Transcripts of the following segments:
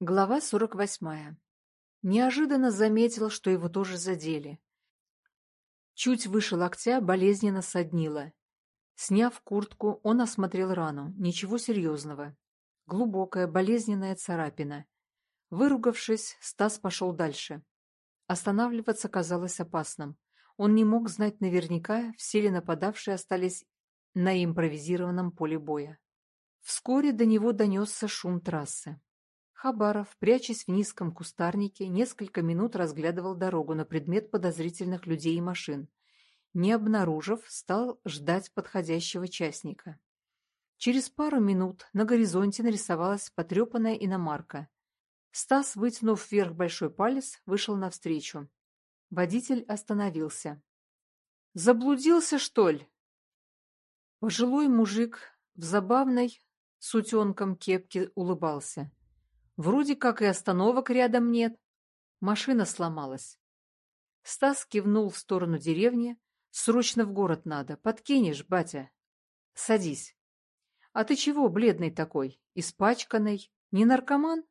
Глава сорок восьмая. Неожиданно заметил, что его тоже задели. Чуть выше локтя болезненно соднило. Сняв куртку, он осмотрел рану. Ничего серьезного. Глубокая, болезненная царапина. Выругавшись, Стас пошел дальше. Останавливаться казалось опасным. Он не мог знать наверняка, все ли нападавшие остались на импровизированном поле боя. Вскоре до него донесся шум трассы. Хабаров, прячась в низком кустарнике, несколько минут разглядывал дорогу на предмет подозрительных людей и машин. Не обнаружив, стал ждать подходящего частника. Через пару минут на горизонте нарисовалась потрепанная иномарка. Стас, вытянув вверх большой палец, вышел навстречу. Водитель остановился. «Заблудился, что ли?» Пожилой мужик в забавной с утенком кепке улыбался. Вроде как и остановок рядом нет. Машина сломалась. Стас кивнул в сторону деревни. Срочно в город надо. Подкинешь, батя. Садись. А ты чего бледный такой? Испачканный? Не наркоман?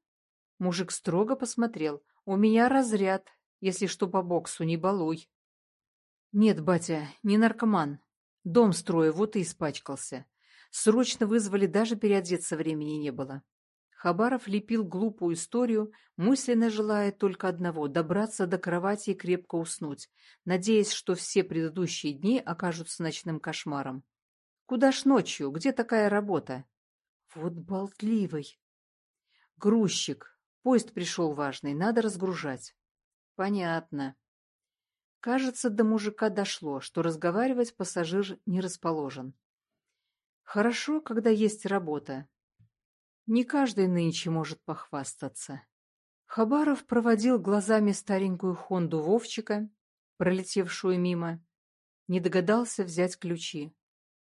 Мужик строго посмотрел. У меня разряд. Если что по боксу, не балуй. Нет, батя, не наркоман. Дом строю, вот и испачкался. Срочно вызвали, даже переодеться времени не было. Хабаров лепил глупую историю, мысленно желая только одного — добраться до кровати и крепко уснуть, надеясь, что все предыдущие дни окажутся ночным кошмаром. Куда ж ночью? Где такая работа? Вот болтливый. Грузчик. Поезд пришел важный, надо разгружать. Понятно. Кажется, до мужика дошло, что разговаривать пассажир не расположен. Хорошо, когда есть работа, не каждый нынче может похвастаться. Хабаров проводил глазами старенькую Хонду Вовчика, пролетевшую мимо. Не догадался взять ключи.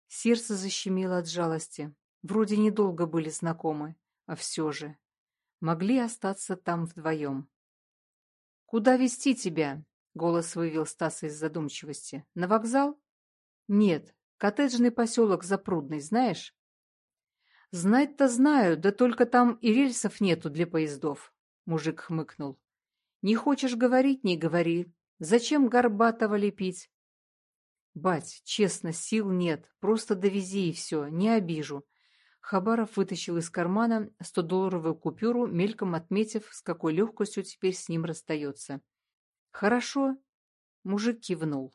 Сердце защемило от жалости. Вроде недолго были знакомы, а все же. Могли остаться там вдвоем. «Куда везти тебя?» — голос вывел Стаса из задумчивости. «На вокзал?» «Нет, коттеджный поселок Запрудный, знаешь?» Знать-то знаю, да только там и рельсов нету для поездов, мужик хмыкнул. Не хочешь говорить, не говори. Зачем Горбатого лепить? Бать, честно, сил нет, просто довези и все, не обижу. Хабаров вытащил из кармана стодолларовую купюру, мельком отметив, с какой легкостью теперь с ним расстается. «Хорошо», — мужик кивнул.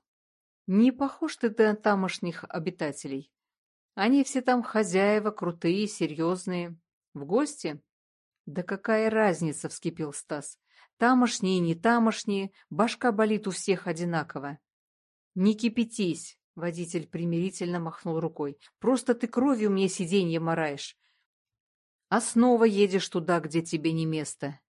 «Не похож ты на тамошних обитателей. Они все там хозяева, крутые, серьезные. В гости? Да какая разница, вскипел Стас. Тамошние, не тамошние, башка болит у всех одинаково. Не кипятись, водитель примирительно махнул рукой. Просто ты кровью мне сиденье мораешь. А снова едешь туда, где тебе не место.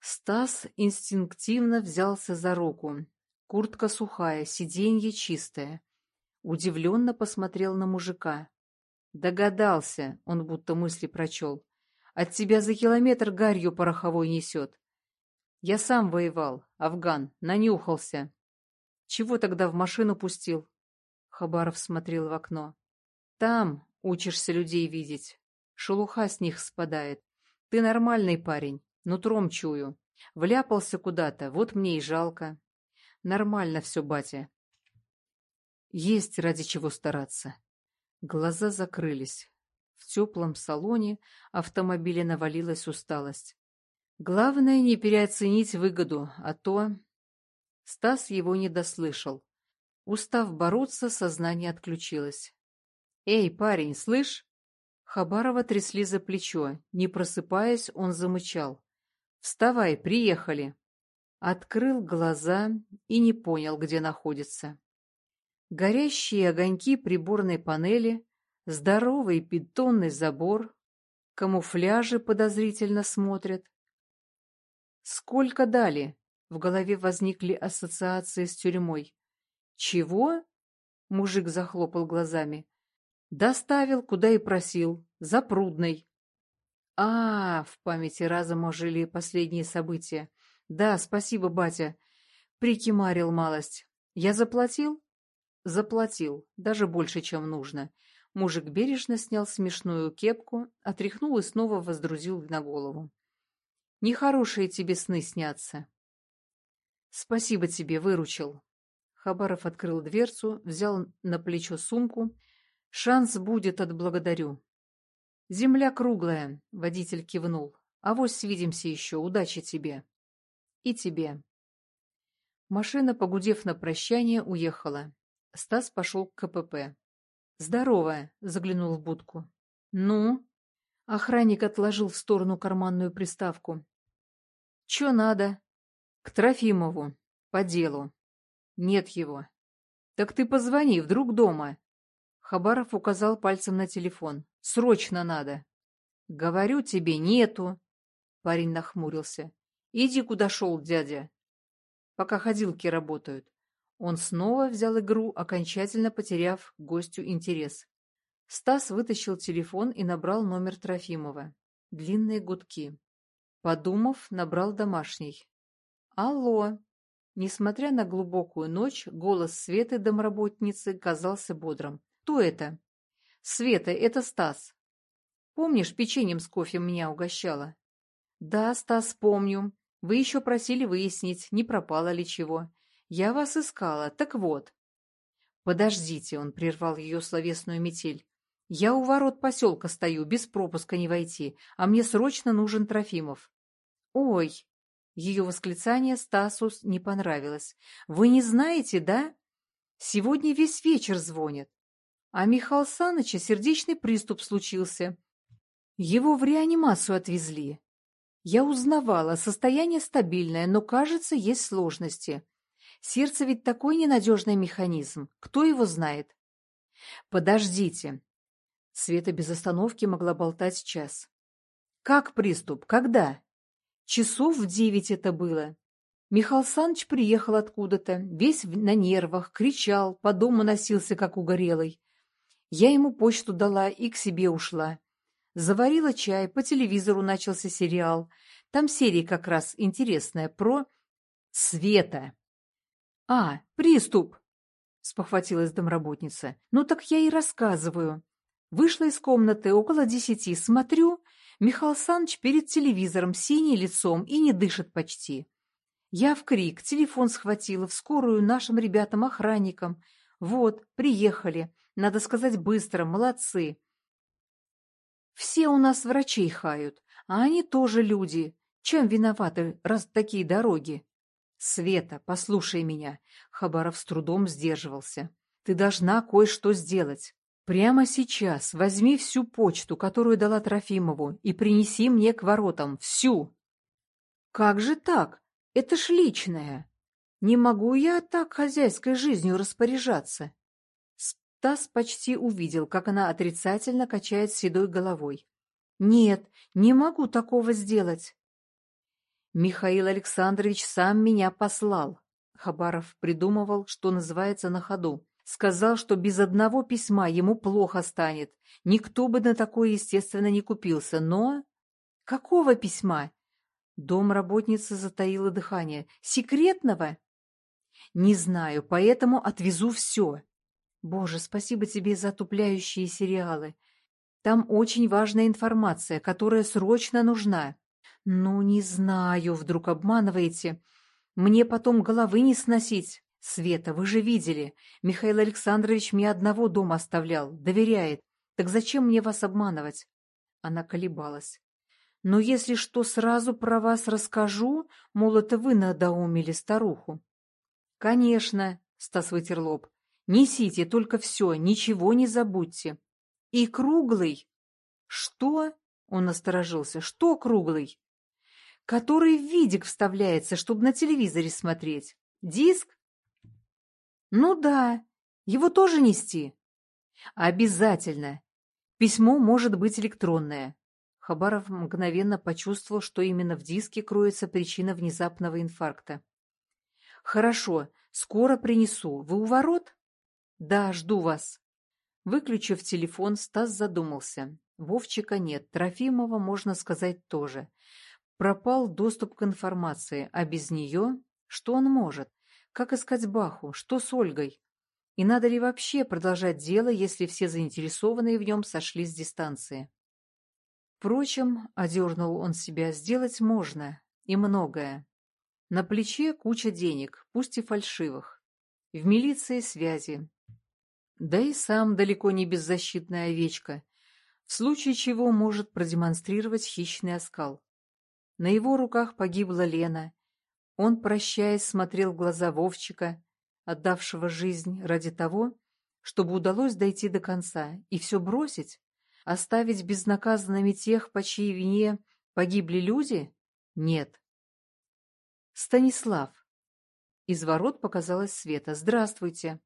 Стас инстинктивно взялся за руку. Куртка сухая, сиденье чистое. Удивленно посмотрел на мужика. Догадался, он будто мысли прочел. От тебя за километр гарью пороховой несет. Я сам воевал, афган, нанюхался. Чего тогда в машину пустил? Хабаров смотрел в окно. Там учишься людей видеть. Шелуха с них спадает. Ты нормальный парень, нутром чую. Вляпался куда-то, вот мне и жалко. Нормально все, батя. Есть ради чего стараться. Глаза закрылись. В теплом салоне автомобиля навалилась усталость. Главное не переоценить выгоду, а то... Стас его не дослышал. Устав бороться, сознание отключилось. «Эй, парень, слышь?» Хабарова трясли за плечо. Не просыпаясь, он замычал. «Вставай, приехали!» Открыл глаза и не понял, где находится. Горящие огоньки приборной панели, здоровый бетонный забор, камуфляжи подозрительно смотрят. «Сколько дали?» — в голове возникли ассоциации с тюрьмой. «Чего?» — мужик захлопал глазами. «Доставил, куда и просил, за прудной». «А, в памяти разом ожили последние события. Да, спасибо, батя. Прикимарил малость. Я заплатил?» Заплатил, даже больше, чем нужно. Мужик бережно снял смешную кепку, отряхнул и снова воздрузил на голову. Нехорошие тебе сны снятся. Спасибо тебе, выручил. Хабаров открыл дверцу, взял на плечо сумку. Шанс будет, отблагодарю. Земля круглая, водитель кивнул. Авось свидимся еще, удачи тебе. И тебе. Машина, погудев на прощание, уехала. Стас пошел к КПП. «Здорово!» — заглянул в будку. «Ну?» Охранник отложил в сторону карманную приставку. «Че надо?» «К Трофимову. По делу». «Нет его». «Так ты позвони, вдруг дома». Хабаров указал пальцем на телефон. «Срочно надо». «Говорю тебе, нету». Парень нахмурился. «Иди, куда шел дядя. Пока ходилки работают». Он снова взял игру, окончательно потеряв гостю интерес. Стас вытащил телефон и набрал номер Трофимова. Длинные гудки. Подумав, набрал домашний. «Алло!» Несмотря на глубокую ночь, голос Светы, домработницы, казался бодрым. «Кто это?» «Света, это Стас. Помнишь, печеньем с кофе меня угощала?» «Да, Стас, помню. Вы еще просили выяснить, не пропало ли чего. Я вас искала. Так вот». «Подождите», — он прервал ее словесную метель. Я у ворот поселка стою, без пропуска не войти, а мне срочно нужен Трофимов. Ой! Ее восклицание Стасу не понравилось. Вы не знаете, да? Сегодня весь вечер звонят. А Михаил Саныча сердечный приступ случился. Его в реанимацию отвезли. Я узнавала, состояние стабильное, но, кажется, есть сложности. Сердце ведь такой ненадежный механизм. Кто его знает? Подождите, Света без остановки могла болтать час. «Как приступ? Когда?» «Часов в девять это было. Михаил Саныч приехал откуда-то, весь на нервах, кричал, по дому носился, как угорелый. Я ему почту дала и к себе ушла. Заварила чай, по телевизору начался сериал. Там серия как раз интересная про... Света. «А, приступ!» — спохватилась домработница. «Ну так я и рассказываю. Вышла из комнаты около десяти, смотрю, Михаил Саныч перед телевизором, синий лицом и не дышит почти. Я в крик, телефон схватила, в скорую нашим ребятам-охранникам. Вот, приехали. Надо сказать быстро, молодцы. Все у нас врачей хают, а они тоже люди. Чем виноваты, раз такие дороги? Света, послушай меня. Хабаров с трудом сдерживался. Ты должна кое-что сделать. Прямо сейчас возьми всю почту, которую дала Трофимову, и принеси мне к воротам. Всю. Как же так? Это ж личное. Не могу я так хозяйской жизнью распоряжаться. Стас почти увидел, как она отрицательно качает седой головой. Нет, не могу такого сделать. Михаил Александрович сам меня послал. Хабаров придумывал, что называется на ходу. Сказал, что без одного письма ему плохо станет. Никто бы на такое, естественно, не купился. Но... Какого письма? Дом работницы затаила дыхание. Секретного? Не знаю, поэтому отвезу все. Боже, спасибо тебе за тупляющие сериалы. Там очень важная информация, которая срочно нужна. Ну, не знаю, вдруг обманываете. Мне потом головы не сносить. «Света, вы же видели, Михаил Александрович мне одного дома оставлял, доверяет. Так зачем мне вас обманывать?» Она колебалась. «Но если что, сразу про вас расскажу, мол, это вы надоумили старуху». «Конечно», — Стас вытер лоб. «Несите только все, ничего не забудьте». «И круглый?» «Что?» — он насторожился. «Что круглый?» «Который в видик вставляется, чтобы на телевизоре смотреть. Диск?» Ну да, его тоже нести. Обязательно. Письмо может быть электронное. Хабаров мгновенно почувствовал, что именно в диске кроется причина внезапного инфаркта. Хорошо, скоро принесу. Вы у ворот? Да, жду вас. Выключив телефон, Стас задумался. Вовчика нет, Трофимова, можно сказать, тоже. Пропал доступ к информации, а без нее что он может? Как искать Баху? Что с Ольгой? И надо ли вообще продолжать дело, если все заинтересованные в нем сошли с дистанции? Впрочем, одернул он себя, сделать можно, и многое. На плече куча денег, пусть и фальшивых. В милиции связи. Да и сам далеко не беззащитная овечка, в случае чего может продемонстрировать хищный оскал. На его руках погибла Лена. Он, прощаясь, смотрел в глаза Вовчика, отдавшего жизнь ради того, чтобы удалось дойти до конца и все бросить, оставить безнаказанными тех, по чьей вине погибли люди? Нет. Станислав. Из ворот показалась Света. Здравствуйте.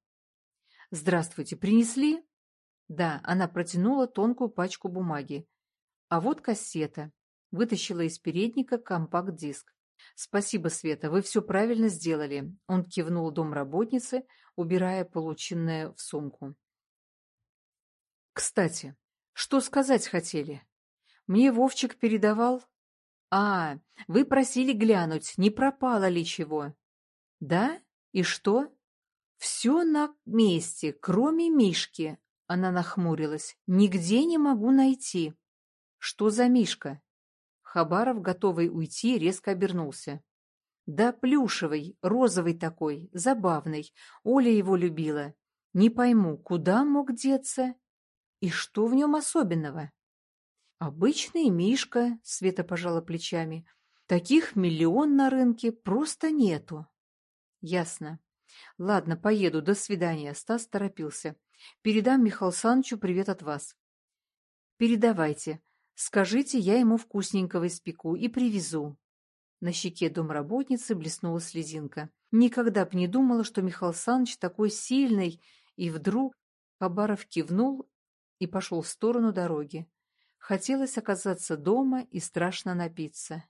Здравствуйте. Принесли? Да, она протянула тонкую пачку бумаги. А вот кассета. Вытащила из передника компакт-диск. «Спасибо, Света, вы все правильно сделали», — он кивнул домработнице, убирая полученное в сумку. «Кстати, что сказать хотели? Мне Вовчик передавал...» «А, вы просили глянуть, не пропало ли чего?» «Да? И что?» «Все на месте, кроме Мишки», — она нахмурилась. «Нигде не могу найти». «Что за Мишка?» Хабаров, готовый уйти, резко обернулся. Да плюшевый, розовый такой, забавный. Оля его любила. Не пойму, куда мог деться? И что в нем особенного? Обычный Мишка, Света пожала плечами. Таких миллион на рынке просто нету. Ясно. Ладно, поеду, до свидания. Стас торопился. Передам Михаилу Санычу привет от вас. Передавайте. Скажите, я ему вкусненького испеку и привезу. На щеке домработницы блеснула слезинка. Никогда б не думала, что Михаил Саныч такой сильный, и вдруг Хабаров кивнул и пошел в сторону дороги. Хотелось оказаться дома и страшно напиться.